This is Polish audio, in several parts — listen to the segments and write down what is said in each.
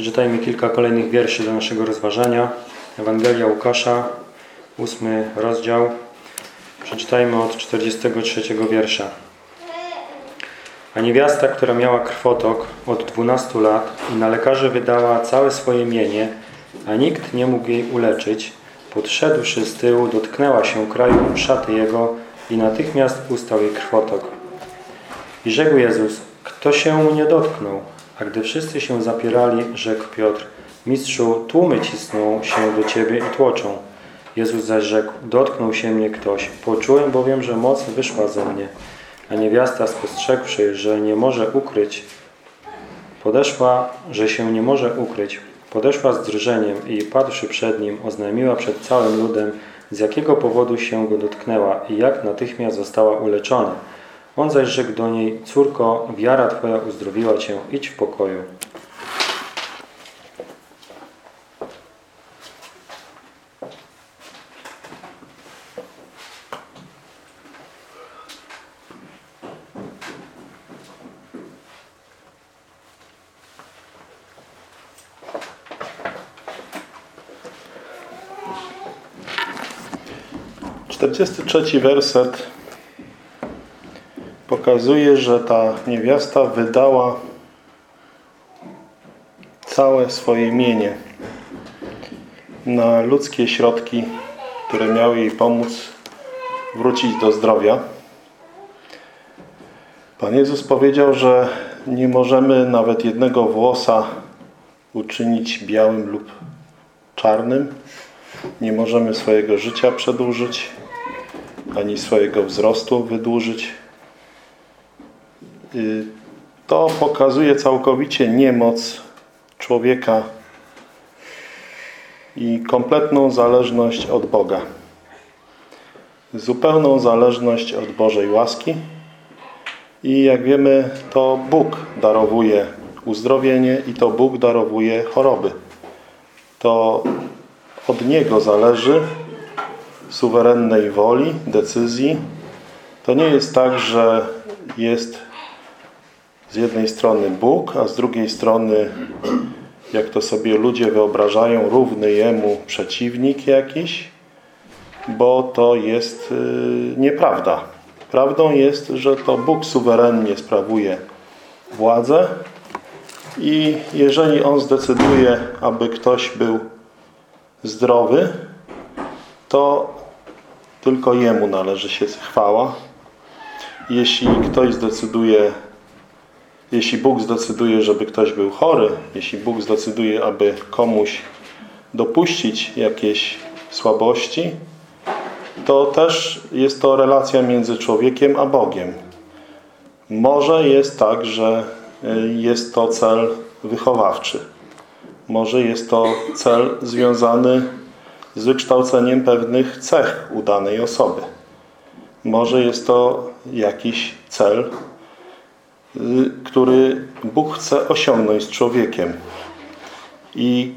Przeczytajmy kilka kolejnych wierszy do naszego rozważania. Ewangelia Łukasza, ósmy rozdział. Przeczytajmy od 43 wiersza. A niewiasta, która miała krwotok od 12 lat i na lekarzy wydała całe swoje mienie, a nikt nie mógł jej uleczyć, podszedłszy z tyłu, dotknęła się kraju szaty jego i natychmiast ustał jej krwotok. I rzekł Jezus, kto się mnie dotknął? A gdy wszyscy się zapierali, rzekł Piotr, Mistrzu, tłumy cisną się do Ciebie i tłoczą. Jezus zaś rzekł, dotknął się mnie ktoś. Poczułem bowiem, że moc wyszła ze mnie. A niewiasta spostrzegłszy, że nie może ukryć, podeszła, że się nie może ukryć, podeszła z drżeniem i padłszy przed nim, oznajmiła przed całym ludem, z jakiego powodu się go dotknęła i jak natychmiast została uleczona. On zaś rzekł do niej, córko, wiara Twoja uzdrowiła Cię, idź w pokoju. Czterdziesty trzeci werset pokazuje, że ta niewiasta wydała całe swoje mienie na ludzkie środki, które miały jej pomóc wrócić do zdrowia. Pan Jezus powiedział, że nie możemy nawet jednego włosa uczynić białym lub czarnym. Nie możemy swojego życia przedłużyć, ani swojego wzrostu wydłużyć. Y, to pokazuje całkowicie niemoc człowieka i kompletną zależność od Boga. Zupełną zależność od Bożej łaski. I jak wiemy, to Bóg darowuje uzdrowienie i to Bóg darowuje choroby. To od Niego zależy suwerennej woli, decyzji. To nie jest tak, że jest z jednej strony Bóg, a z drugiej strony, jak to sobie ludzie wyobrażają, równy Jemu przeciwnik jakiś, bo to jest yy, nieprawda. Prawdą jest, że to Bóg suwerennie sprawuje władzę i jeżeli On zdecyduje, aby ktoś był zdrowy, to tylko Jemu należy się chwała. Jeśli ktoś zdecyduje jeśli Bóg zdecyduje, żeby ktoś był chory, jeśli Bóg zdecyduje, aby komuś dopuścić jakieś słabości, to też jest to relacja między człowiekiem a Bogiem. Może jest tak, że y, jest to cel wychowawczy. Może jest to cel związany z wykształceniem pewnych cech u danej osoby. Może jest to jakiś cel który Bóg chce osiągnąć z człowiekiem. I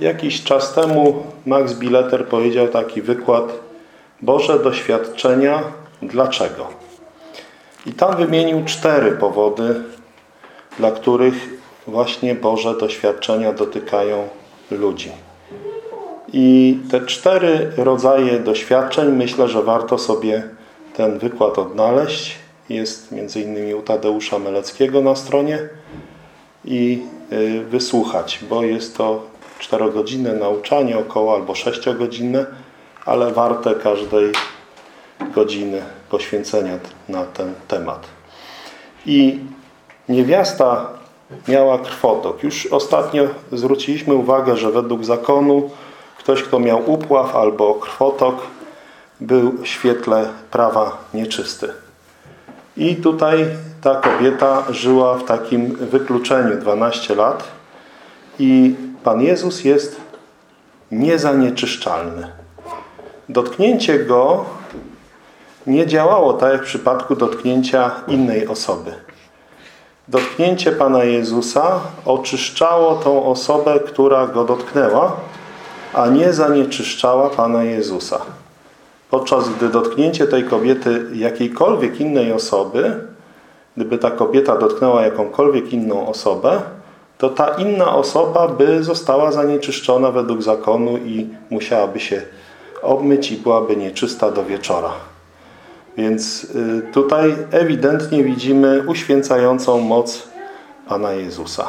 jakiś czas temu Max Bileter powiedział taki wykład Boże doświadczenia dlaczego? I tam wymienił cztery powody, dla których właśnie Boże doświadczenia dotykają ludzi. I te cztery rodzaje doświadczeń myślę, że warto sobie ten wykład odnaleźć jest innymi u Tadeusza Meleckiego na stronie i y, wysłuchać, bo jest to czterogodzinne nauczanie około albo sześciogodzinne, ale warte każdej godziny poświęcenia na ten temat. I niewiasta miała krwotok. Już ostatnio zwróciliśmy uwagę, że według zakonu ktoś, kto miał upław albo krwotok, był w świetle prawa nieczysty. I tutaj ta kobieta żyła w takim wykluczeniu 12 lat i Pan Jezus jest niezanieczyszczalny. Dotknięcie Go nie działało tak jak w przypadku dotknięcia innej osoby. Dotknięcie Pana Jezusa oczyszczało tą osobę, która Go dotknęła, a nie zanieczyszczała Pana Jezusa podczas gdy dotknięcie tej kobiety jakiejkolwiek innej osoby, gdyby ta kobieta dotknęła jakąkolwiek inną osobę, to ta inna osoba by została zanieczyszczona według zakonu i musiałaby się obmyć i byłaby nieczysta do wieczora. Więc y, tutaj ewidentnie widzimy uświęcającą moc Pana Jezusa.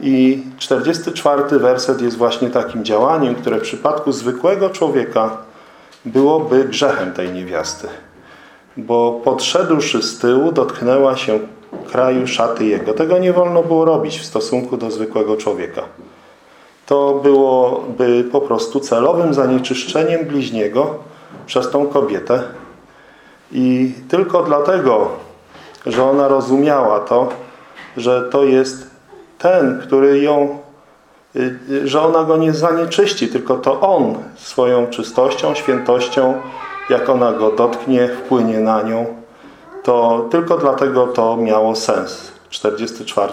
I 44 werset jest właśnie takim działaniem, które w przypadku zwykłego człowieka byłoby grzechem tej niewiasty. Bo podszedłszy z tyłu, dotknęła się kraju szaty jego. Tego nie wolno było robić w stosunku do zwykłego człowieka. To byłoby po prostu celowym zanieczyszczeniem bliźniego przez tą kobietę. I tylko dlatego, że ona rozumiała to, że to jest ten, który ją, że ona go nie zanieczyści, tylko to on swoją czystością, świętością, jak ona go dotknie, wpłynie na nią, to tylko dlatego to miało sens. 44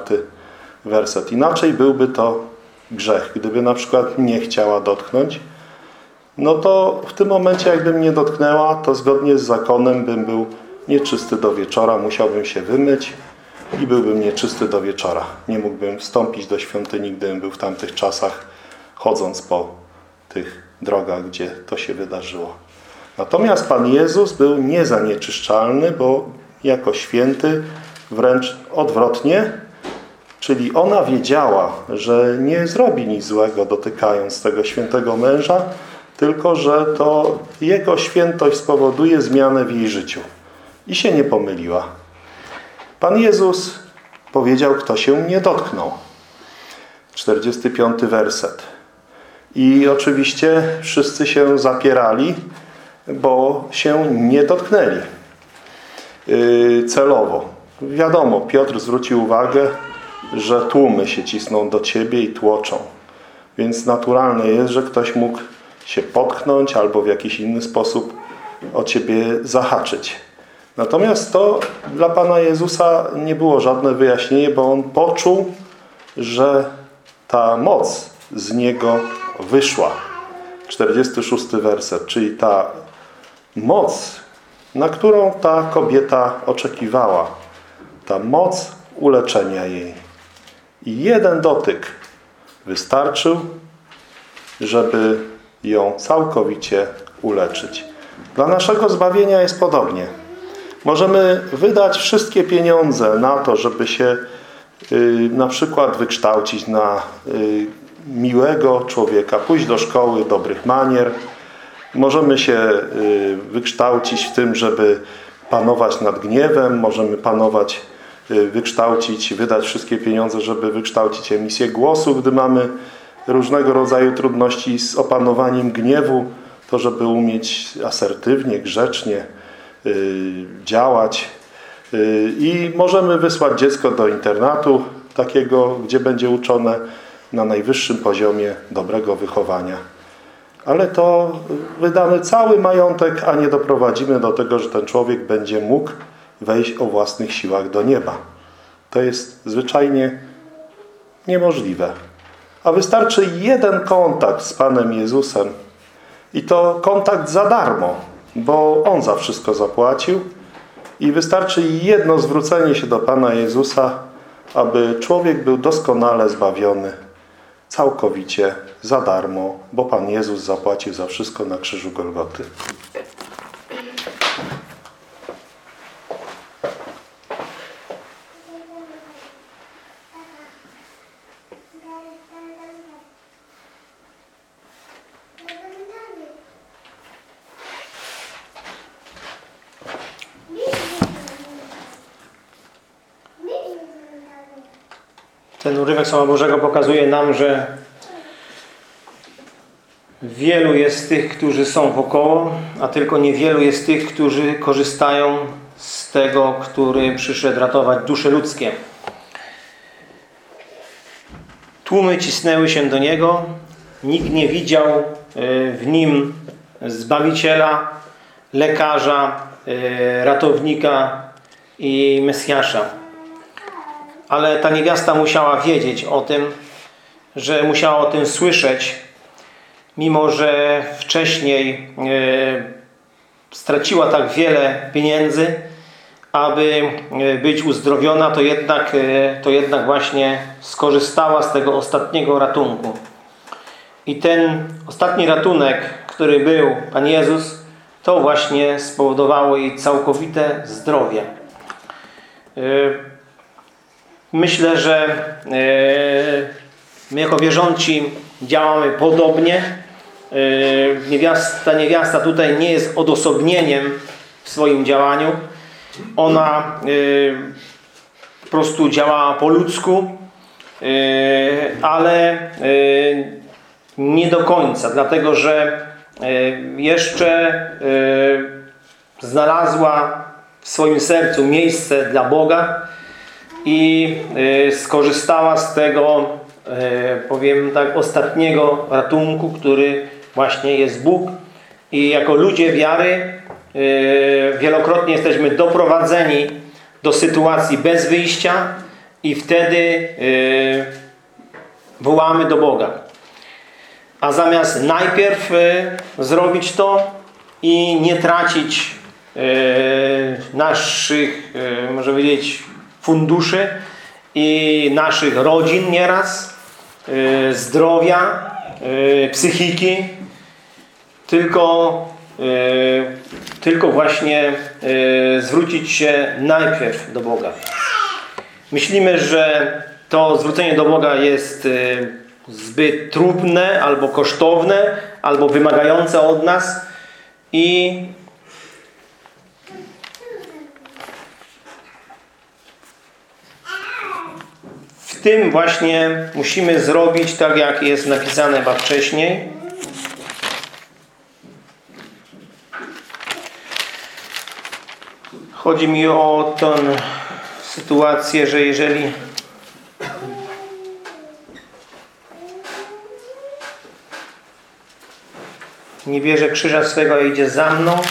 werset. Inaczej byłby to grzech. Gdyby na przykład nie chciała dotknąć, no to w tym momencie jakbym nie dotknęła, to zgodnie z zakonem bym był nieczysty do wieczora, musiałbym się wymyć i byłbym nieczysty do wieczora. Nie mógłbym wstąpić do świątyni, gdybym był w tamtych czasach, chodząc po tych drogach, gdzie to się wydarzyło. Natomiast Pan Jezus był niezanieczyszczalny, bo jako święty wręcz odwrotnie, czyli ona wiedziała, że nie zrobi nic złego dotykając tego świętego męża, tylko że to jego świętość spowoduje zmianę w jej życiu. I się nie pomyliła. Pan Jezus powiedział, kto się mnie dotknął. 45 werset. I oczywiście wszyscy się zapierali, bo się nie dotknęli yy, celowo. Wiadomo, Piotr zwrócił uwagę, że tłumy się cisną do Ciebie i tłoczą. Więc naturalne jest, że ktoś mógł się potknąć albo w jakiś inny sposób o Ciebie zahaczyć. Natomiast to dla Pana Jezusa nie było żadne wyjaśnienie, bo On poczuł, że ta moc z Niego wyszła. 46 werset, czyli ta moc, na którą ta kobieta oczekiwała. Ta moc uleczenia jej. I jeden dotyk wystarczył, żeby ją całkowicie uleczyć. Dla naszego zbawienia jest podobnie. Możemy wydać wszystkie pieniądze na to, żeby się y, na przykład wykształcić na y, miłego człowieka, pójść do szkoły dobrych manier. Możemy się y, wykształcić w tym, żeby panować nad gniewem, możemy panować, wykształcić, wydać wszystkie pieniądze, żeby wykształcić emisję głosu, gdy mamy różnego rodzaju trudności z opanowaniem gniewu, to żeby umieć asertywnie, grzecznie, działać. Y, I możemy wysłać dziecko do internatu takiego, gdzie będzie uczone na najwyższym poziomie dobrego wychowania. Ale to wydamy cały majątek, a nie doprowadzimy do tego, że ten człowiek będzie mógł wejść o własnych siłach do nieba. To jest zwyczajnie niemożliwe. A wystarczy jeden kontakt z Panem Jezusem i to kontakt za darmo bo On za wszystko zapłacił i wystarczy jedno zwrócenie się do Pana Jezusa, aby człowiek był doskonale zbawiony, całkowicie, za darmo, bo Pan Jezus zapłacił za wszystko na krzyżu Golgoty. Ten urywek Słowa Bożego pokazuje nam, że wielu jest tych, którzy są wokoło, a tylko niewielu jest tych, którzy korzystają z tego, który przyszedł ratować dusze ludzkie. Tłumy cisnęły się do Niego, nikt nie widział e, w Nim Zbawiciela, lekarza, e, ratownika i Mesjasza ale ta niewiasta musiała wiedzieć o tym, że musiała o tym słyszeć, mimo że wcześniej e, straciła tak wiele pieniędzy, aby e, być uzdrowiona, to jednak, e, to jednak właśnie skorzystała z tego ostatniego ratunku. I ten ostatni ratunek, który był Pan Jezus, to właśnie spowodowało jej całkowite zdrowie. Myślę, że e, my jako wierząci działamy podobnie. E, Niewiasta, niewiasta tutaj nie jest odosobnieniem w swoim działaniu. Ona e, po prostu działała po ludzku, ale nie do końca, dlatego że jeszcze znalazła w swoim sercu miejsce dla Boga i e, skorzystała z tego, e, powiem tak, ostatniego ratunku, który właśnie jest Bóg. I jako ludzie wiary e, wielokrotnie jesteśmy doprowadzeni do sytuacji bez wyjścia i wtedy wołamy do Boga. A zamiast najpierw zrobić to i nie tracić naszych, może powiedzieć, funduszy i naszych rodzin nieraz, e, zdrowia, e, psychiki, tylko, e, tylko właśnie zwrócić się najpierw do Boga. Myślimy, że to zwrócenie do Boga jest zbyt trudne, albo kosztowne, albo wymagające od nas i tym właśnie musimy zrobić tak, jak jest napisane wcześniej. Chodzi mi o tę sytuację, że jeżeli nie bierze krzyża swego idzie za mną,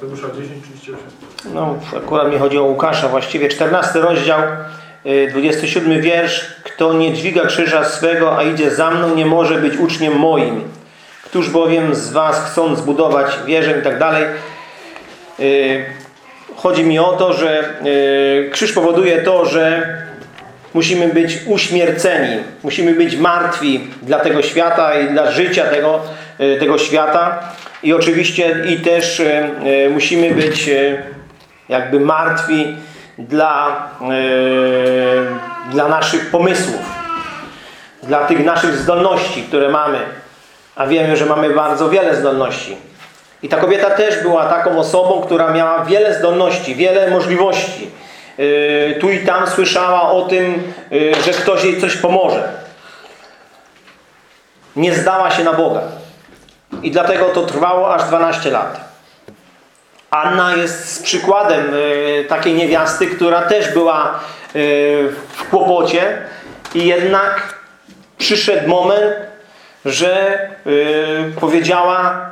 Mateusza 10, 38. No, akurat mi chodzi o Łukasza właściwie. 14 rozdział, y, 27 wiersz. Kto nie dźwiga krzyża swego, a idzie za mną, nie może być uczniem moim. Któż bowiem z was chcąc zbudować wieżę i tak dalej. Y, Chodzi mi o to, że y, krzyż powoduje to, że musimy być uśmierceni. Musimy być martwi dla tego świata i dla życia tego, y, tego świata. I oczywiście i też y, y, musimy być y, jakby martwi dla, y, dla naszych pomysłów, dla tych naszych zdolności, które mamy. A wiemy, że mamy bardzo wiele zdolności. I ta kobieta też była taką osobą, która miała wiele zdolności, wiele możliwości. Yy, tu i tam słyszała o tym, yy, że ktoś jej coś pomoże. Nie zdała się na Boga. I dlatego to trwało aż 12 lat. Anna jest przykładem yy, takiej niewiasty, która też była yy, w kłopocie i jednak przyszedł moment, że yy, powiedziała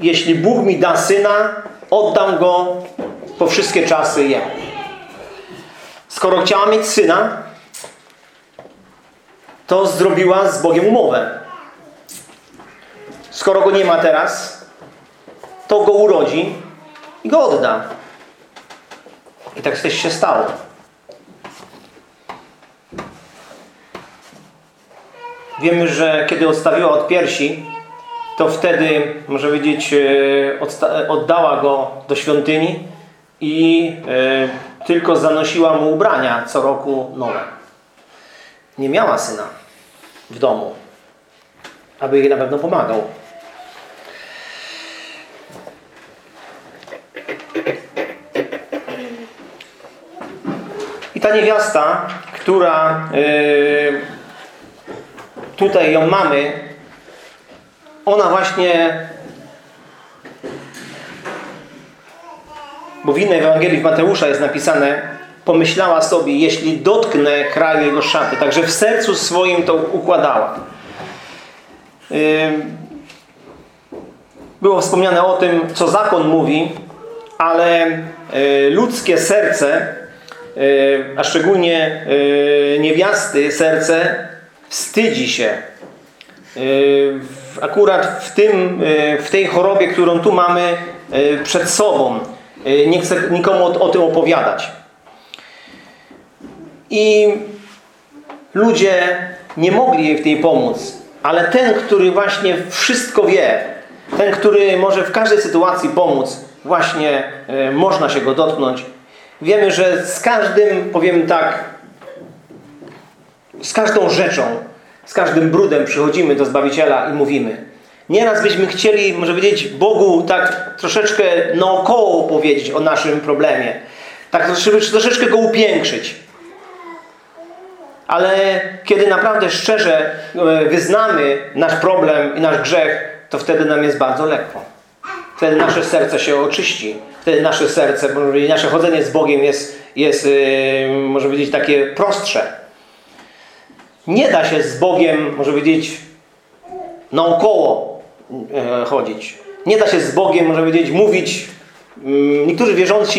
jeśli Bóg mi da syna, oddam go po wszystkie czasy jemu. Skoro chciała mieć syna, to zrobiła z Bogiem umowę. Skoro go nie ma teraz, to go urodzi i go odda. I tak też się stało. Wiemy, że kiedy odstawiła od piersi, to wtedy, może powiedzieć, e, oddała go do świątyni i e, tylko zanosiła mu ubrania co roku nowe. Nie miała syna w domu, aby jej na pewno pomagał. Ta niewiasta, która e, tutaj ją mamy, ona właśnie bo w innej Ewangelii w Mateusza jest napisane pomyślała sobie, jeśli dotknę kraju jego szaty. Także w sercu swoim to układała. Ym, Było wspomniane o tym, co zakon mówi, ale y, ludzkie serce, y, a szczególnie y, niewiasty serce, wstydzi się. W- Akurat w, tym, w tej chorobie, którą tu mamy przed sobą, nie chcę nikomu o, tym opowiadać. I ludzie nie mogli jej w tej pomóc, ale ten, który właśnie wszystko wie, ten, który może w każdej sytuacji pomóc, właśnie e, można się go dotknąć. Wiemy, że z każdym, powiem tak, z każdą rzeczą, z każdym brudem przychodzimy do Zbawiciela i mówimy. Nieraz byśmy chcieli, może powiedzieć, Bogu tak troszeczkę naokoło powiedzieć o naszym problemie. Tak troszeczkę, go upiększyć. Ale kiedy naprawdę szczerze e, wyznamy nasz problem i nasz grzech, to wtedy nam jest bardzo lekko. Wtedy nasze serce się oczyści. Wtedy nasze serce, nasze chodzenie z Bogiem jest, jest e, może powiedzieć, takie prostsze. Nie da się z Bogiem, może powiedzieć, naokoło e, chodzić. Nie da się z Bogiem, może powiedzieć, mówić. Mm, Niektórzy wierzący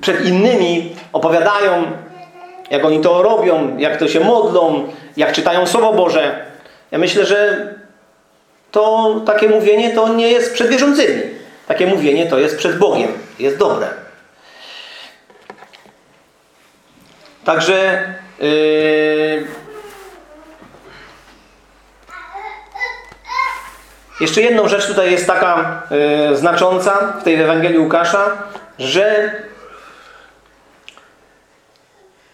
przed innymi opowiadają, jak oni to robią, jak to się modlą, jak czytają Słowo Boże. Ja myślę, że to takie mówienie to nie jest przed wierzącymi. Takie mówienie to jest przed Bogiem. Jest dobre. Także yy, jeszcze jedną rzecz tutaj jest taka yy, znacząca w tej Ewangelii Łukasza, że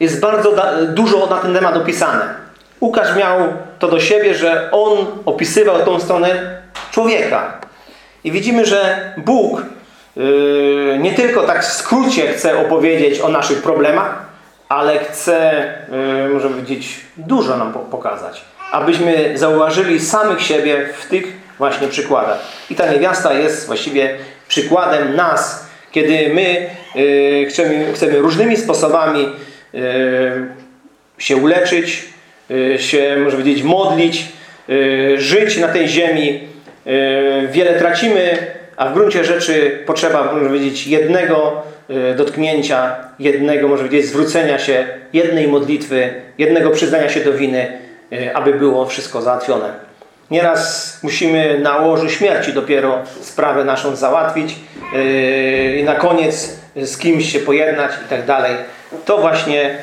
jest bardzo dużo na ten temat opisane. Łukasz miał to do siebie, że on opisywał tą stronę człowieka. I widzimy, że Bóg yy, nie tylko tak w skrócie chce opowiedzieć o naszych problemach, ale chce, yy, może powiedzieć, dużo nam po- pokazać. Abyśmy zauważyli samych siebie w tych właśnie przykładach. I ta niewiasta jest właściwie przykładem nas, kiedy my yy, chcemy, chcemy różnymi sposobami yy, się uleczyć, yy, się, może powiedzieć, modlić, yy, żyć na tej ziemi. Yy, Wiele tracimy, a w gruncie rzeczy potrzeba, można powiedzieć, jednego yy, dotknięcia, jednego, może powiedzieć, zwrócenia się, jednej modlitwy, jednego przyznania się do winy, yy, aby było wszystko załatwione. Nieraz musimy na łożu śmierci dopiero sprawę naszą załatwić i na koniec z kimś się pojednać i tak dalej. To właśnie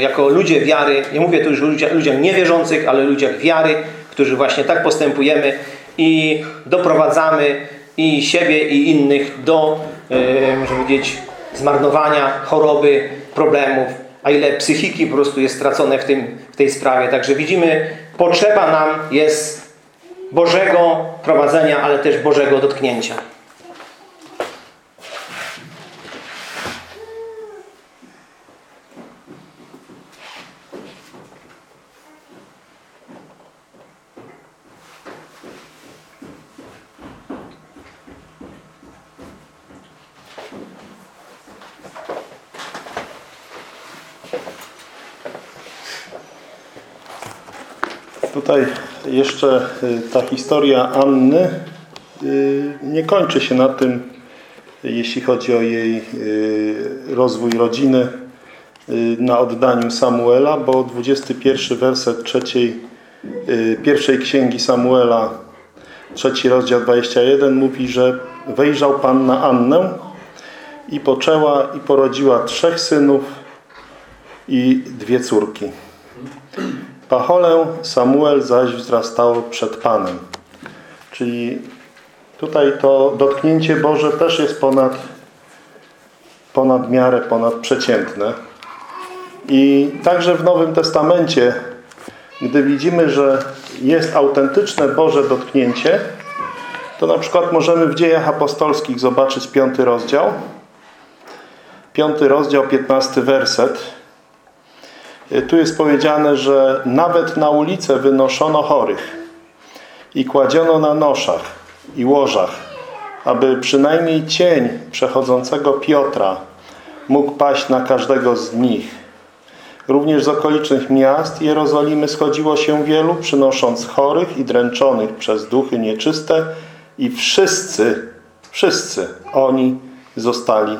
jako ludzie wiary, nie mówię tu już o ludziach, ludziach niewierzących, ale ludziach wiary, którzy właśnie tak postępujemy i doprowadzamy i siebie i innych do, yy, można powiedzieć, zmarnowania, choroby, problemów, a ile psychiki po prostu jest stracone w, tym, w tej sprawie. Także widzimy, potrzeba nam jest Bożego prowadzenia, ale też Bożego dotknięcia. Tutaj jeszcze y, ta historia Anny y, nie kończy się na tym, jeśli chodzi o jej y, rozwój rodziny na oddaniu Samuela, bo 21 werset trzeciej, pierwszej księgi Samuela, trzeci rozdział 21 mówi, że wejrzał Pan na Annę i poczęła i porodziła trzech synów i dwie córki. Pacholę Samuel zaś wzrastał przed Panem. Czyli tutaj to dotknięcie Boże też jest ponad, ponad miarę, ponad przeciętne. I także w Nowym Testamencie, gdy widzimy, że jest autentyczne Boże dotknięcie, to na przykład możemy w dziejach apostolskich zobaczyć piąty rozdział. Piąty rozdział, piętnasty werset. Tu jest powiedziane, że nawet na ulicę wynoszono chorych i kładziono na noszach i łożach, aby przynajmniej cień przechodzącego Piotra mógł paść na każdego z nich. Również z okolicznych miast Jerozolimy schodziło się wielu, przynosząc chorych i dręczonych przez duchy nieczyste i wszyscy, wszyscy oni zostali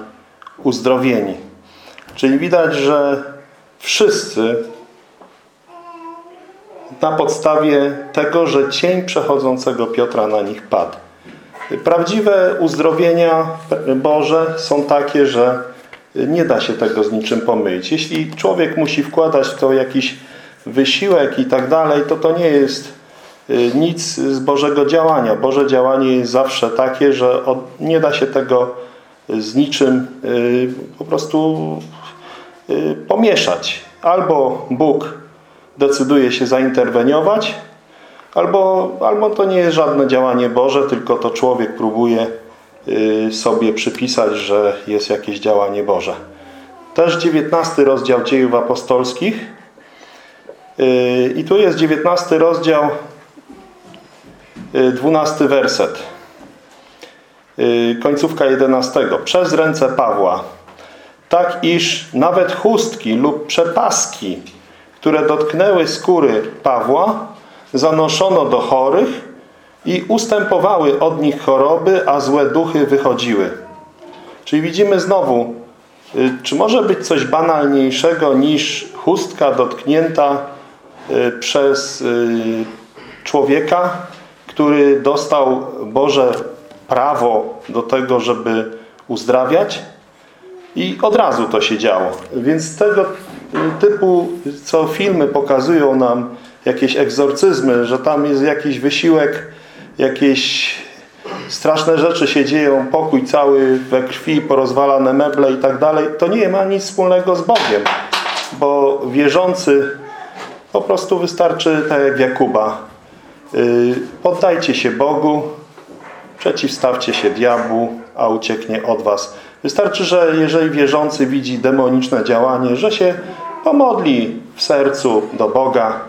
uzdrowieni. Czyli widać, że wszyscy na podstawie tego, że cień przechodzącego Piotra na nich padł. Prawdziwe uzdrowienia Boże są takie, że nie da się tego z niczym pomylić. Jeśli człowiek musi wkładać w to jakiś wysiłek i tak dalej, to to nie jest y, nic z Bożego działania. Boże działanie jest zawsze takie, że nie da się tego z niczym y, po prostu pomieszać. Albo Bóg decyduje się zainterweniować, albo, albo to nie jest żadne działanie Boże, tylko to człowiek próbuje y, sobie przypisać, że jest jakieś działanie Boże. Też 19 rozdział dziejów apostolskich Y, i tu jest 19 rozdział, y, 12 werset. Y, Końcówka 11. Przez ręce Pawła tak iż nawet chustki lub przepaski, które dotknęły skóry Pawła, zanoszono do chorych i ustępowały od nich choroby, a złe duchy wychodziły. Czyli widzimy znowu, y, czy może być coś banalniejszego niż chustka dotknięta y, przez y, człowieka, który dostał Boże prawo do tego, żeby uzdrawiać? I od razu to się działo. Więc tego typu, co filmy pokazują nam, jakieś egzorcyzmy, że tam jest jakiś wysiłek, jakieś straszne rzeczy się dzieją, pokój cały we krwi, porozwalane meble i tak dalej, to nie ma nic wspólnego z Bogiem. Bo wierzący po prostu wystarczy, tak jak Jakuba, yy, poddajcie się Bogu, przeciwstawcie się diabłu, a ucieknie od was. Wystarczy, że jeżeli wierzący widzi demoniczne działanie, że się pomodli w sercu do Boga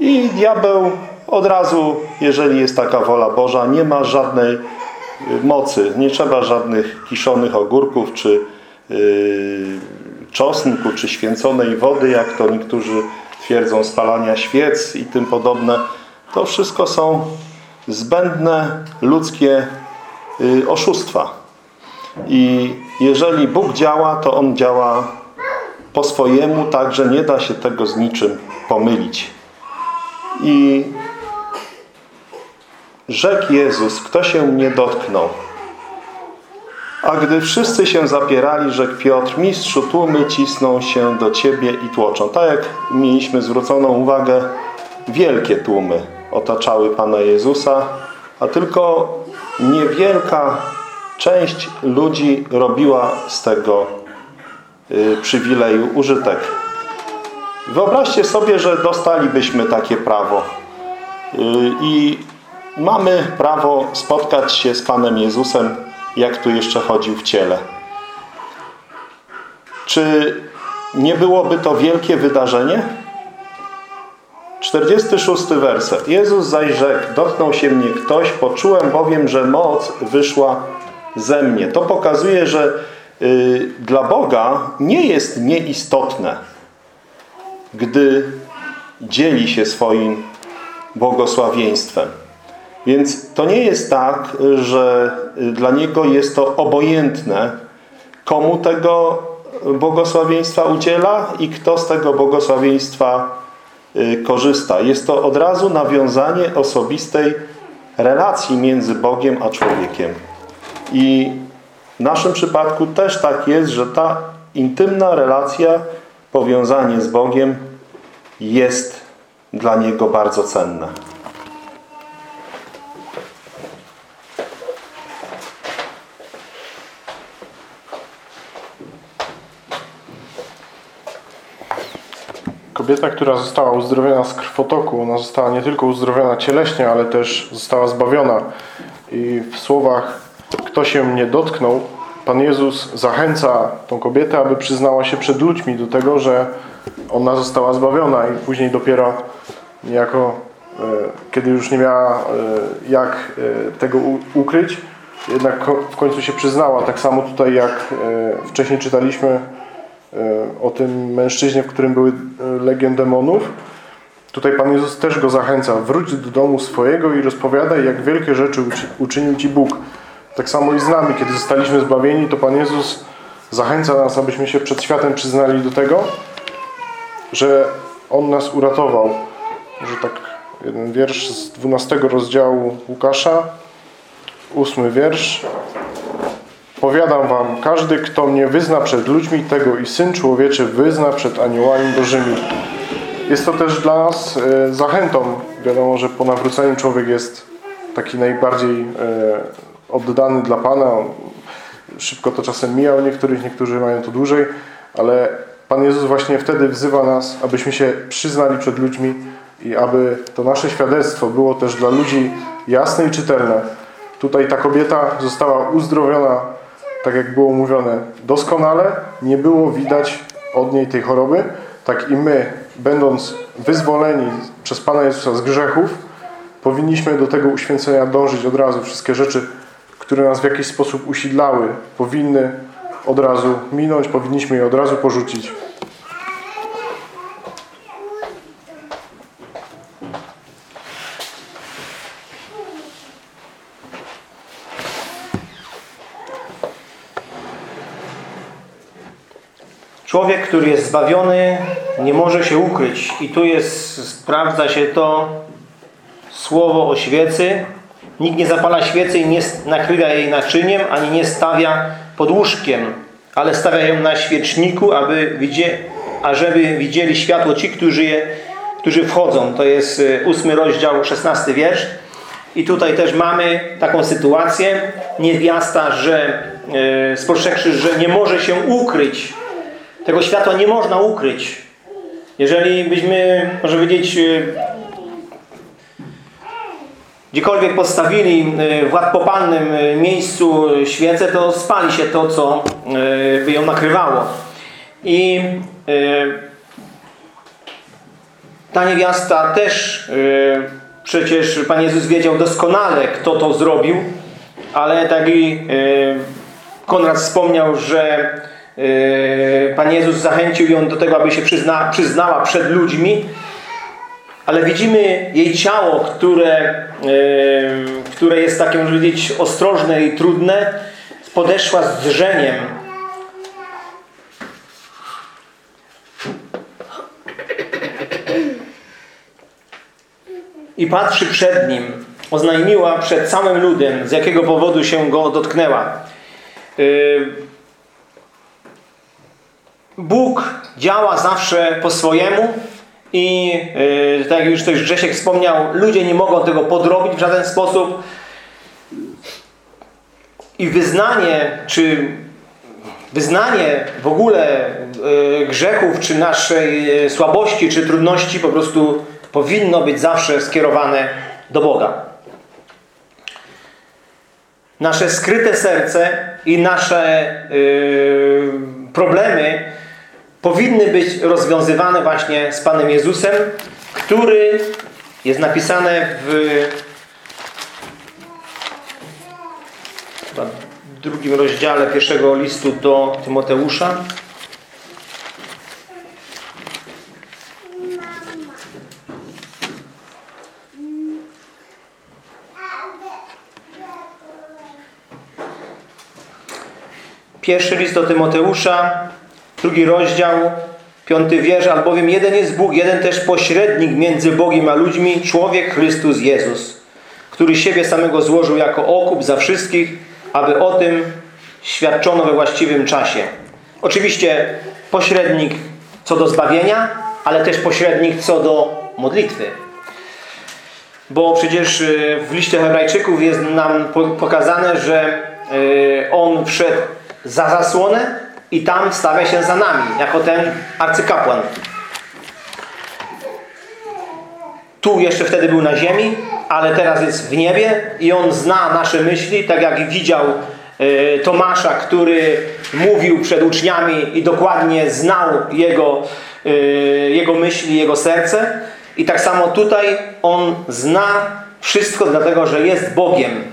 i diabeł od razu, jeżeli jest taka wola Boża, nie ma żadnej y, mocy. Nie trzeba żadnych kiszonych ogórków, czy yy, czosnku, czy święconej wody, jak to niektórzy twierdzą, spalania świec i tym podobne. To wszystko są zbędne ludzkie y, oszustwa. I jeżeli Bóg działa, to On działa po swojemu, tak, że nie da się tego z niczym pomylić. I rzekł Jezus, kto się mnie dotknął? A gdy wszyscy się zapierali, rzekł Piotr, mistrzu, tłumy cisną się do Ciebie i tłoczą. Tak jak mieliśmy zwróconą uwagę, wielkie tłumy otaczały Pana Jezusa, a tylko niewielka część ludzi robiła z tego y, przywileju użytek. Wyobraźcie sobie, że dostalibyśmy takie prawo y, i mamy prawo spotkać się z Panem Jezusem, jak tu jeszcze chodził w ciele. Czy nie byłoby to wielkie wydarzenie? 46 werset. Jezus zaś rzekł, dotknął się mnie ktoś, poczułem bowiem, że moc wyszła ze mnie. To pokazuje, że y, dla Boga nie jest nieistotne, gdy dzieli się swoim błogosławieństwem. Więc to nie jest tak, że dla Niego jest to obojętne, komu tego błogosławieństwa udziela i kto z tego błogosławieństwa y, korzysta. Jest to od razu nawiązanie osobistej relacji między Bogiem a człowiekiem. I w naszym przypadku też tak jest, że ta intymna relacja, powiązanie z Bogiem jest dla Niego bardzo cenne. Kobieta, która została uzdrowiona z krwotoku, ona została nie tylko uzdrowiona cieleśnie, ale też została zbawiona. I w słowach kto się mnie dotknął, Pan Jezus zachęca tą kobietę, aby przyznała się przed ludźmi do tego, że ona została zbawiona i później dopiero niejako, e, kiedy już nie miała e, jak e, tego ukryć, jednak w końcu się przyznała. Tak samo tutaj jak wcześniej czytaliśmy o tym mężczyźnie, w którym były legion demonów. Tutaj Pan Jezus też go zachęca. Wróć do domu swojego i rozpowiadaj, jak wielkie rzeczy uczy- uczynił Ci Bóg. Tak samo i z nami, kiedy zostaliśmy zbawieni, to Pan Jezus zachęca nas, abyśmy się przed światem przyznali do tego, że On nas uratował. Że tak jeden wiersz z 12 rozdziału Łukasza, ósmy wiersz. Powiadam wam, każdy, kto mnie wyzna przed ludźmi, tego i Syn Człowieczy wyzna przed aniołami bożymi. Jest to też dla nas e, zachętą. Wiadomo, że po nawróceniu człowiek jest taki najbardziej e, oddany dla Pana. Szybko to czasem mija u niektórych, niektórzy mają to dłużej, ale Pan Jezus właśnie wtedy wzywa nas, abyśmy się przyznali przed ludźmi i aby to nasze świadectwo było też dla ludzi jasne i czytelne. Tutaj ta kobieta została uzdrowiona, tak jak było mówione, doskonale. Nie było widać od niej tej choroby. Tak i my, będąc wyzwoleni przez Pana Jezusa z grzechów, powinniśmy do tego uświęcenia dążyć od razu. Wszystkie rzeczy, które nas w jakiś sposób usidlały, powinny od razu minąć, powinniśmy je od razu porzucić. Człowiek, który jest zbawiony, nie może się ukryć. I tu jest, sprawdza się to słowo o świecy. Nikt nie zapala świecy i nie nakrywa jej naczyniem, ani nie stawia pod łóżkiem, ale stawia ją na świeczniku, aby widzie, ażeby widzieli światło ci, którzy, je, którzy wchodzą. To jest y, ósmy rozdział, szesnasty wiersz. I tutaj też mamy taką sytuację. Niewiasta, że yy, spostrzegłszy, że nie może się ukryć tego światła nie można ukryć. Jeżeli byśmy, może powiedzieć, y, gdziekolwiek postawili y, w łatwopalnym y, miejscu świecę, to spali się to, co by ją nakrywało. I ta niewiasta też przecież Pan Jezus wiedział doskonale, kto to zrobił, ale tak i Konrad wspomniał, że Pan Jezus zachęcił ją do tego, aby się przyzna, przyznała przed ludźmi, ale widzimy jej ciało, które, które jest takie, można powiedzieć, ostrożne i trudne, podeszła z drżeniem. I patrzy przed nim. Oznajmiła przed całym ludem, z jakiego powodu się go dotknęła. Bóg działa zawsze po swojemu i yy, tak jak już też Grzesiek wspomniał, ludzie nie mogą tego podrobić w żaden sposób. I wyznanie, czy wyznanie w ogóle yy, grzechów, czy naszej yy, słabości, czy trudności po prostu powinno być zawsze skierowane do Boga. Nasze skryte serce i nasze yy, problemy powinny być rozwiązywane właśnie z Panem Jezusem, który jest napisane w drugim rozdziale pierwszego listu do Tymoteusza. Pierwszy list do Tymoteusza, drugi rozdział, piąty wiersz, albowiem jeden jest Bóg, jeden też pośrednik między Bogiem a ludźmi, człowiek Chrystus Jezus, który siebie samego złożył jako okup za wszystkich, aby o tym świadczono we właściwym czasie. Oczywiście pośrednik co do zbawienia, ale też pośrednik co do modlitwy. Bo przecież y, w liście hebrajczyków jest nam pokazane, że y, on wszedł za zasłonę i tam stawia się za nami, jako ten arcykapłan. Tu jeszcze wtedy był na ziemi, ale teraz jest w niebie i on zna nasze myśli, tak jak widział y, Tomasza, który mówił przed uczniami i dokładnie znał jego, y, jego myśli, jego serce. I tak samo tutaj on zna wszystko, dlatego że jest Bogiem.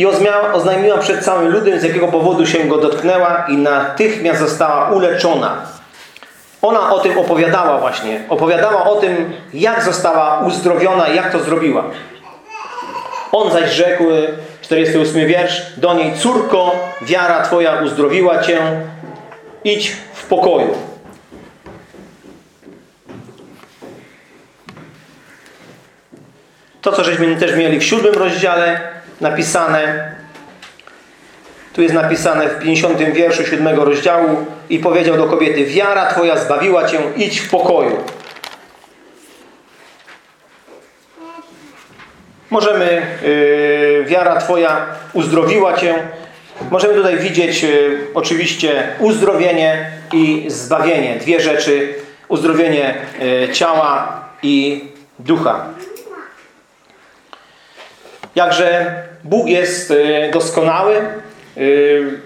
I oznajmiła przed całym ludem, z jakiego powodu się go dotknęła i natychmiast została uleczona. Ona o tym opowiadała właśnie. Opowiadała o tym, jak została uzdrowiona jak to zrobiła. On zaś rzekł, 48 wiersz, do niej, córko, wiara Twoja uzdrowiła Cię, idź w pokoju. To, co żeśmy też mieli w siódmym rozdziale napisane, tu jest napisane w 50 wierszu siódmego rozdziału i powiedział do kobiety, wiara Twoja zbawiła Cię, idź w pokoju. Możemy, yy, wiara Twoja uzdrowiła Cię. Możemy tutaj widzieć yy, oczywiście uzdrowienie i zbawienie. Dwie rzeczy. Uzdrowienie yy, ciała i ducha. Jakże Bóg jest yy, doskonały. Yy,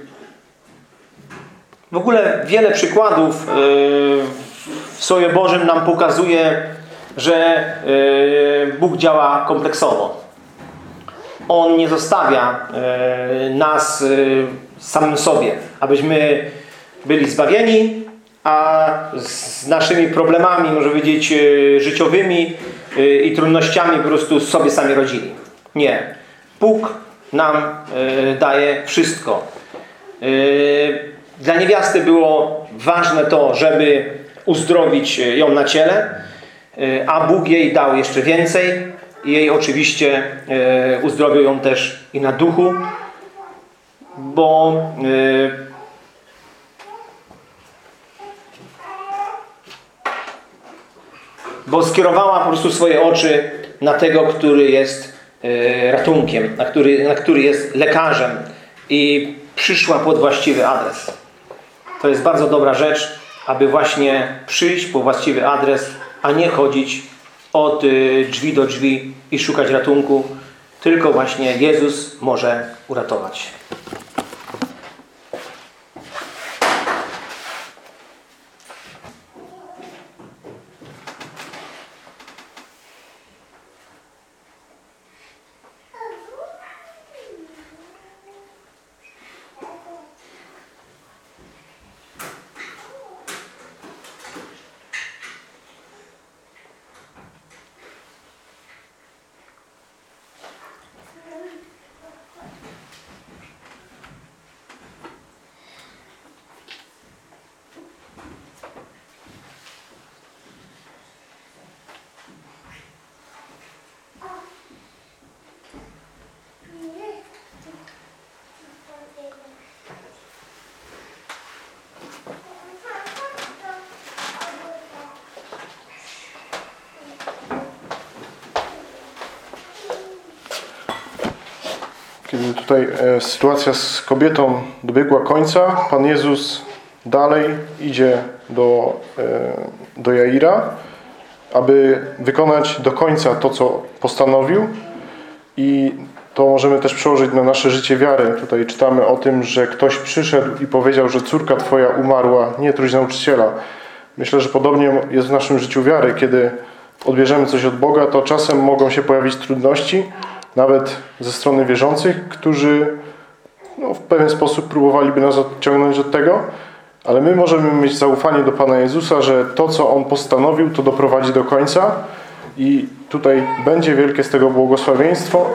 w ogóle wiele przykładów yy, w Słowie Bożym nam pokazuje, że Bóg działa kompleksowo. On nie zostawia nas samym sobie, abyśmy byli zbawieni, a z naszymi problemami, może powiedzieć, życiowymi i trudnościami po prostu sobie sami rodzili. Nie. Bóg nam yy, daje wszystko. Yy, dla niewiasty było ważne to, żeby uzdrowić ją na ciele, a Bóg jej dał jeszcze więcej i jej oczywiście uzdrowił ją też i na duchu, bo bo skierowała po prostu swoje oczy na tego, który jest ratunkiem, na który, na który jest lekarzem i przyszła pod właściwy adres. To jest bardzo dobra rzecz, aby właśnie przyjść po właściwy adres, a nie chodzić od drzwi do drzwi i szukać ratunku. Tylko właśnie Jezus może uratować. Kiedy tutaj e, sytuacja z kobietą dobiegła końca, Pan Jezus dalej idzie do, e, do Jaira, aby wykonać do końca to, co postanowił i to możemy też przełożyć na nasze życie wiary. Tutaj czytamy o tym, że ktoś przyszedł i powiedział, że córka Twoja umarła, nie truć nauczyciela. Myślę, że podobnie jest w naszym życiu wiary. Kiedy odbierzemy coś od Boga, to czasem mogą się pojawić trudności, nawet ze strony wierzących, którzy no, w pewien sposób próbowaliby nas odciągnąć od tego, ale my możemy mieć zaufanie do Pana Jezusa, że to, co On postanowił, to doprowadzi do końca i tutaj będzie wielkie z tego błogosławieństwo.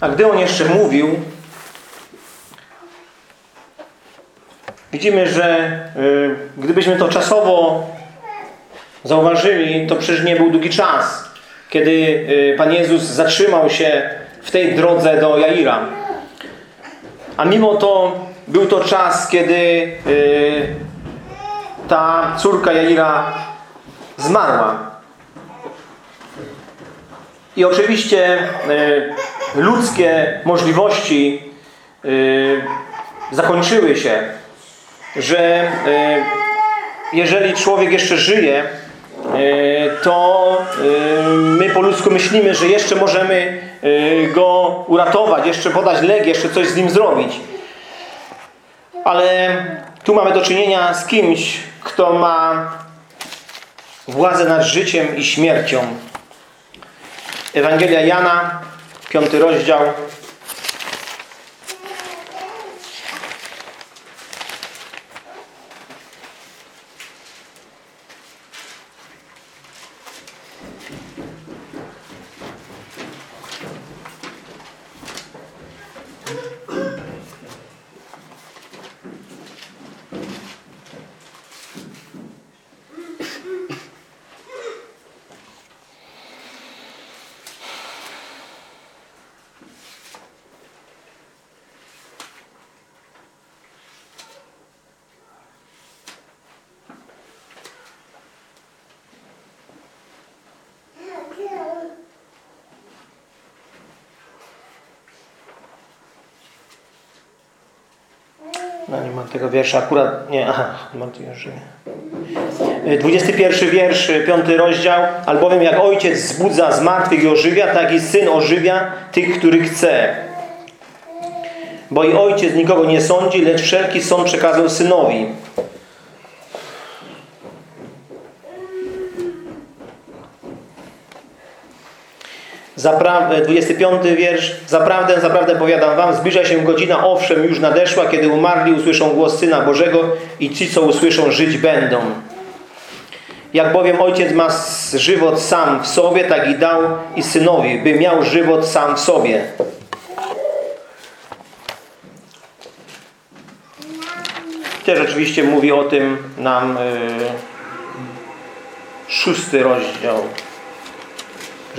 A gdy on jeszcze mówił, widzimy, że y, gdybyśmy to czasowo zauważyli, to przecież nie był długi czas, kiedy y, Pan Jezus zatrzymał się w tej drodze do Jaira. A mimo to był to czas, kiedy y, ta córka Jaira zmarła. I oczywiście y, ludzkie możliwości y, zakończyły się, że y, jeżeli człowiek jeszcze żyje, to e, my po ludzku myślimy, że jeszcze możemy go uratować, jeszcze podać lek, jeszcze coś z nim zrobić. Ale tu mamy do czynienia z kimś, kto ma władzę nad życiem i śmiercią. Ewangelia Jana, piąty rozdział. No nie mam tego wiersza akurat, nie, aha, mam już nie. 21 wiersz, piąty rozdział. Albowiem jak ojciec zbudza z martwych i ożywia, tak i syn ożywia tych, których chce. Bo i ojciec nikogo nie sądzi, lecz wszelki sąd przekazał synowi. Zapra 25 wiersz. Zaprawdę, zaprawdę powiadam wam, zbliża się godzina, owszem, już nadeszła, kiedy umarli usłyszą głos Syna Bożego i ci, co usłyszą, żyć będą. Jak bowiem Ojciec ma żywot sam w sobie, tak i dał i Synowi, by miał żywot sam w sobie. Też oczywiście mówi o tym nam yy, szósty rozdział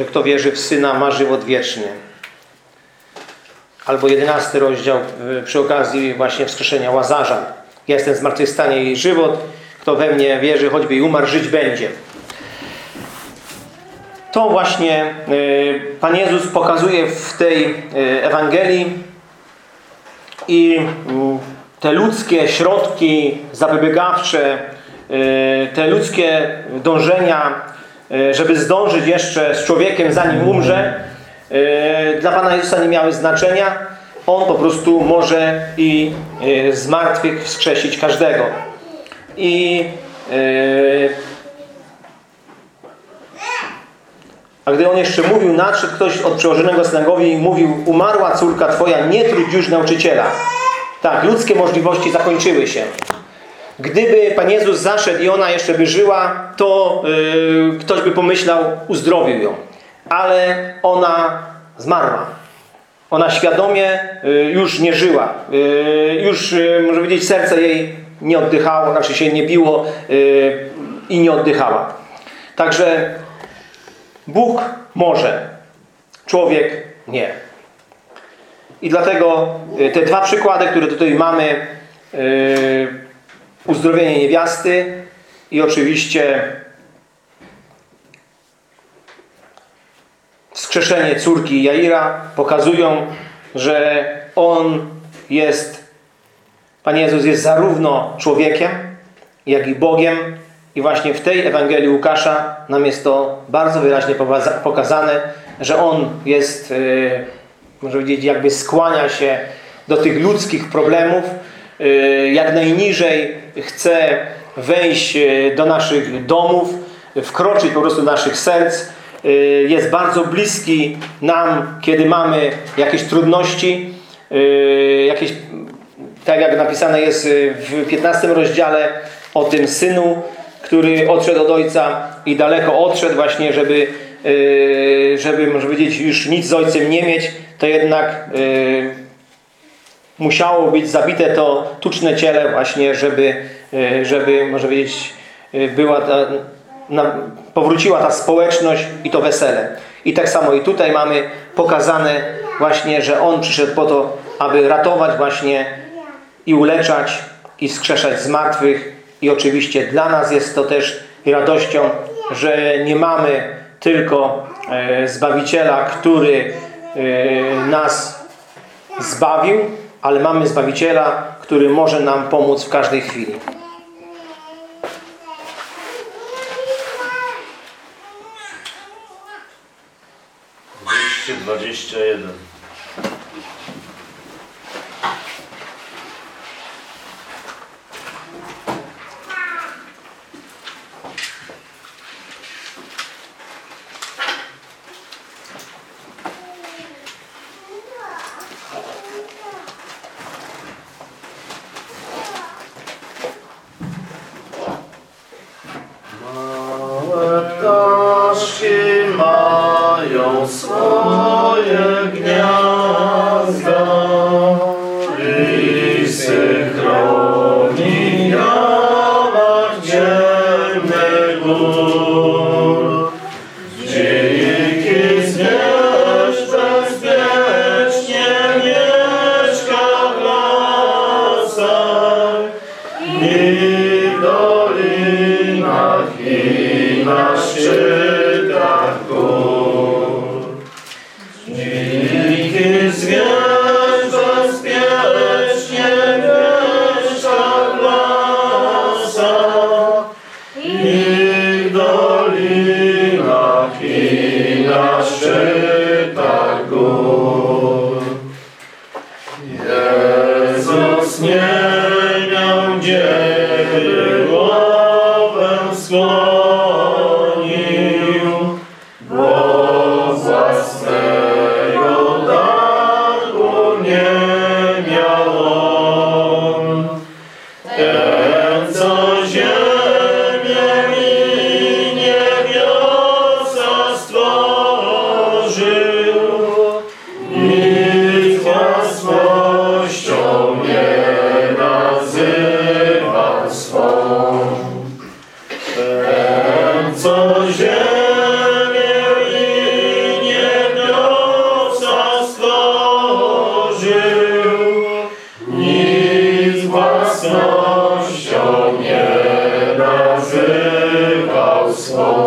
że kto wierzy w Syna ma żywot wieczny. Albo jedenasty rozdział przy okazji właśnie wskrzeszenia Łazarza. Ja jestem zmartwychwstanie i żywot. Kto we mnie wierzy, choćby i umarł, żyć będzie. To właśnie Pan Jezus pokazuje w tej Ewangelii i te ludzkie środki zapobiegawcze, te ludzkie dążenia żeby zdążyć jeszcze z człowiekiem zanim umrze, dla Pana Jezusa nie miały znaczenia. On po prostu może i z martwych wskrzesić każdego. I a gdy on jeszcze mówił, nadszedł ktoś od przełożonego synagogi i mówił, umarła córka Twoja, nie trudź już nauczyciela. Tak, ludzkie możliwości zakończyły się. Gdyby Pan Jezus zaszedł i ona jeszcze by żyła, to yy, ktoś by pomyślał, uzdrowił ją. Ale ona zmarła. Ona świadomie yy, już nie żyła. Yy, już, może powiedzieć, serce jej nie oddychało, znaczy się nie biło i nie oddychała. Także Bóg może, człowiek nie. I dlatego te dwa przykłady, które tutaj mamy, uzdrowienie niewiasty i oczywiście wskrzeszenie córki Jaira pokazują, że On jest, Pan Jezus jest zarówno człowiekiem, jak i Bogiem. I właśnie w tej Ewangelii Łukasza nam jest to bardzo wyraźnie pokazane, że On jest, może powiedzieć, jakby skłania się do tych ludzkich problemów, jak najniżej chce wejść do naszych domów, wkroczyć po prostu do naszych serc. Jest bardzo bliski nam, kiedy mamy jakieś trudności, jakieś, tak jak napisane jest w 15 rozdziale o tym synu, który odszedł od ojca i daleko odszedł właśnie, żeby, żeby może powiedzieć, już nic z ojcem nie mieć, to jednak musiało być zabite to tuczne ciele właśnie, żeby, żeby może powiedzieć, była ta, na, powróciła ta społeczność i to wesele. I tak samo i tutaj mamy pokazane właśnie, że On przyszedł po to, aby ratować właśnie i uleczać i skrzeszać z martwych i oczywiście dla nas jest to też radością, że nie mamy tylko Zbawiciela, który nas zbawił, ale mamy Zbawiciela, który może nam pomóc w każdej chwili. Dwadzieścia jeden. Swoje gniazda, Holy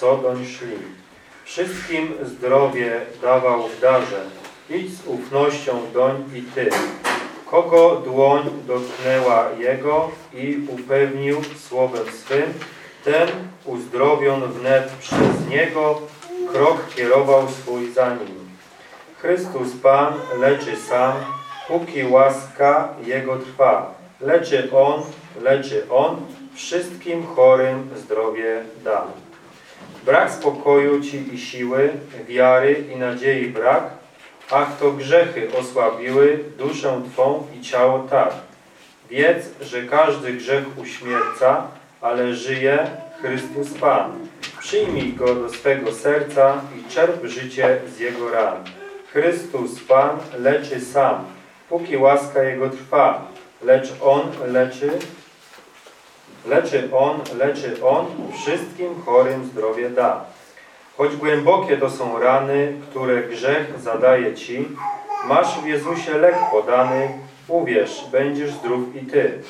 co doń szli. Wszystkim zdrowie dawał w darze, idź z ufnością doń i ty. Kogo dłoń dotknęła jego i upewnił słowem swym, ten uzdrowion wnet przez niego, krok kierował swój za nim. Chrystus Pan leczy sam, póki łaska Jego trwa. Leczy On, leczy On, wszystkim chorym zdrowie da. Brak spokoju Ci i siły, wiary i nadziei brak, ach to grzechy osłabiły duszę Twą i ciało tak. Wiedz, że każdy grzech uśmierca, ale żyje Chrystus Pan. Przyjmij Go do swego serca i czerp życie z Jego ran. Chrystus Pan leczy sam, póki łaska Jego trwa. Lecz On leczy, leczy On, leczy On, wszystkim chorym zdrowie da. Choć głębokie to są rany, które grzech zadaje Ci, masz w Jezusie lek podany, uwierz, będziesz zdrów i Ty.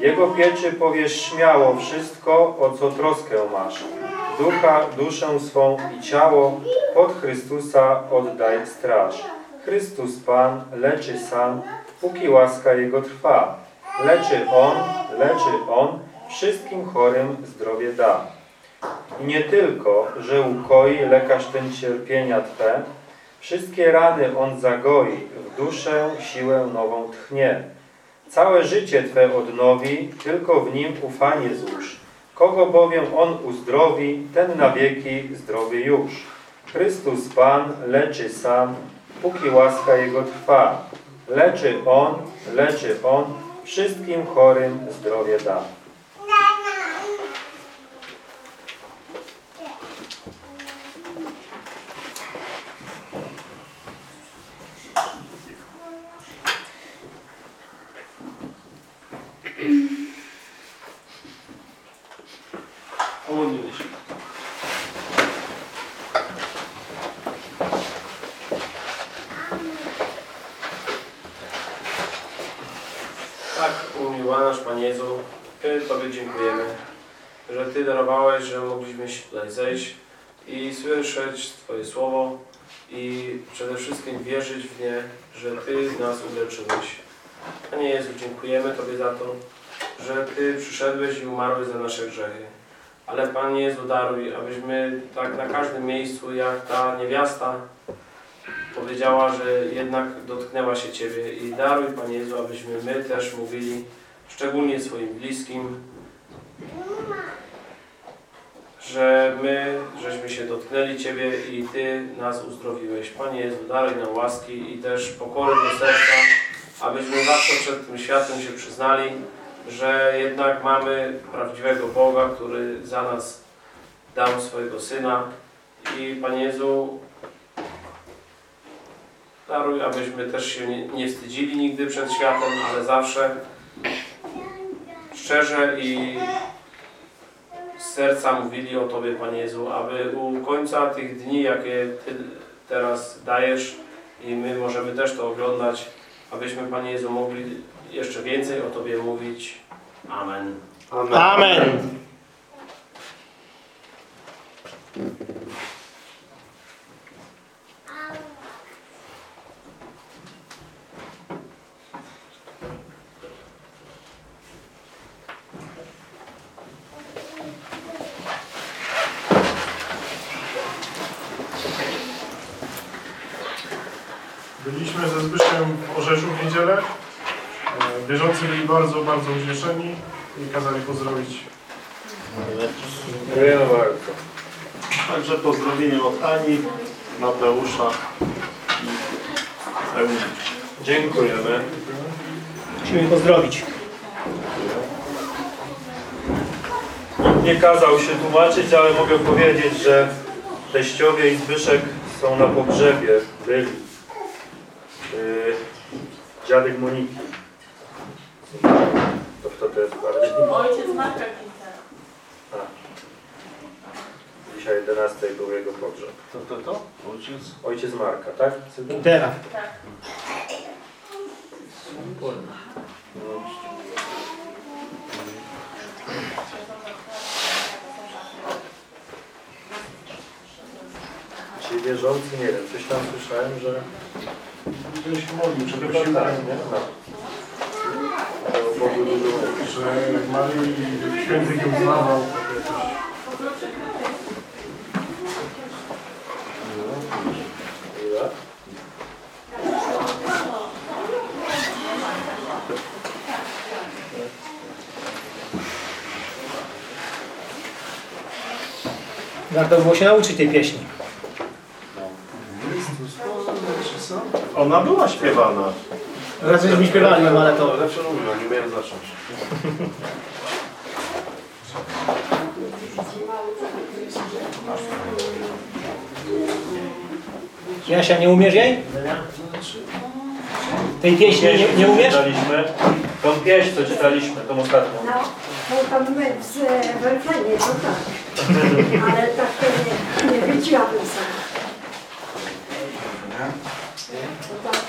Jego pieczy powiesz śmiało wszystko, o co troskę masz. Ducha, duszę swą i ciało pod Chrystusa oddaj straż. Chrystus Pan leczy sam, póki łaska Jego trwa. Leczy On, leczy On, wszystkim chorym zdrowie da. I nie tylko, że ukoi lekarz ten cierpienia Twe, wszystkie rany On zagoi, w duszę siłę nową tchnie. Całe życie Twe odnowi, tylko w Nim ufanie złóż. Kogo bowiem On uzdrowi, ten na wieki zdrowy już. Chrystus Pan leczy sam, póki łaska Jego trwa. Leczy On, leczy On, wszystkim chorym zdrowie da. Pomodlimy się. Tak, umiłowany nasz Panie Jezu, my Tobie dziękujemy, że Ty darowałeś, że mogliśmy się tutaj zejść i słyszeć Twoje Słowo i przede wszystkim wierzyć w nie, że Ty nas uleczyłeś. Panie Jezu, dziękujemy Tobie za to, że Ty przyszedłeś i umarłeś za nasze grzechy. Panie Jezu, daruj, abyśmy tak na każdym miejscu, jak ta niewiasta powiedziała, że jednak dotknęła się Ciebie i daruj, Panie Jezu, abyśmy my też mówili, szczególnie swoim bliskim, że my, żeśmy się dotknęli Ciebie i Ty nas uzdrowiłeś. Panie Jezu, daruj nam łaski i też pokory do serca, abyśmy zawsze przed tym światem się przyznali, że jednak mamy prawdziwego Boga, który za nas dał swojego Syna. I Panie Jezu, daruj, abyśmy też się nie, nie wstydzili nigdy przed światem, ale zawsze szczerze i z serca mówili o Tobie, Panie Jezu, aby u końca tych dni, jakie Ty teraz dajesz i my możemy też to oglądać, abyśmy, Panie Jezu, mogli jeszcze więcej o Tobie mówić. Amen. Amen. Byliśmy ze Zbyszkiem w Orzeszu w niedzielę. E, Wierzący byli bardzo, bardzo ucieszeni i kazali pozdrowić. Dziękujemy bardzo. Także pozdrowienie od Ani, Mateusza i Euniki. Dziękujemy. Musimy pozdrowić. Nie kazał się tłumaczyć, ale mogę powiedzieć, że teściowie i Zbyszek są na pogrzebie. Byli. Yy, dziadek Moniki. To kto to jest bardziej? Ojciec Marka Kinta. Dzisiaj 11 był jego pogrzeb. To, to, to? Ojciec? Ojciec Marka, tak? Teraz. Tak. Ci wierzący, nie wiem, coś tam słyszałem, że Ktoś się modlił chyba wszystkim, tak, nie? No. Bogu dużo mówi. że Marii świętych ją uznawał. Warto było się nauczyć tej pieśni. Ona była śpiewana. Raz żeśmy śpiewali ją, ale to... Zawsze mówiła, nie umiałem zacząć. Jasia, nie umiesz jej? Tej pieśni nie, nie umiesz? Czytaliśmy. Tą pieśń, co czytaliśmy, tą ostatnią. No, to tam my w, w refrenie, to tak. Ale tak to nie, nie wiedziałabym sama. To tak.